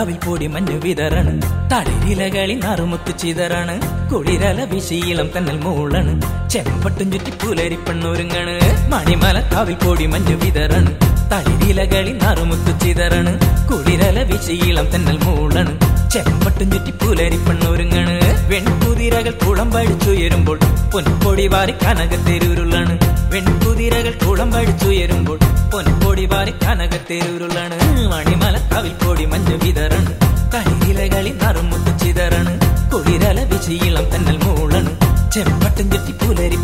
കവിൽ പൊടി മഞ്ഞു വിതറണ്. തളിരിലകളിൽ നറുമുത്ത് ചിതറാണ്. കുളിരല വിശീലം തന്നൽ മൂളണ്. ചെമ്പട്ടും ചുറ്റി പുലരി പെണ്ണൊരുങ്ങണ്. മണിമല കാവിൽ പൊടി മഞ്ഞു വിതറണ്. തളിരിലകളിൽ നറുമുത്ത് ചിതറണ്. കുളിരല വിശീലം തന്നൽ മൂളണ്. ചെമ്പട്ടും ചുറ്റി പുലരി പെണ്ണൊരുങ്ങണ്. വെൺകുതിരകൾ കുളം പഴിച്ചുയരുമ്പോൾ പൊൻപൊടി വാരി കനകത്തേരുരുളാണ്. വെൺകുതിരകൾ കുളം പഴിച്ചുയരുമ്പോൾ പൊൻപൊടി വാരി കനകത്തേരുരുളാണ്. മണിമല കവിൽ പൊടി മഞ്ഞു വിതറണ്. വിശീലം തന്നൽ മൂളണ്. ചെമ്പട്ടം ചുറ്റി പുലരി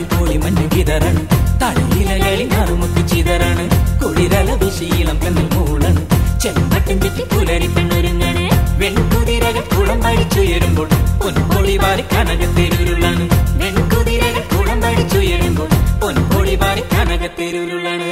മണിമലക്കാവിൽ പോയി മഞ്ഞു വിതറണ് ചിതറാണ് കുളിരല വിശീലം കണ്ണിൽ മൂളണ് ചെമ്പട്ടും ചുറ്റി പുലരി പെണ്ണൊരുങ്ങണ്. വെൺകുതിരകൾ കുളം പടിച്ചുയരുമ്പോൾ പൊൻപൊളി വാരി കനകത്തേരുരുളാണ് വെൺകുതിരകൾ കുളം പടിച്ചുയരുമ്പോൾ പൊൻപൊളി വാരി കനകത്തേരുരുളാണ്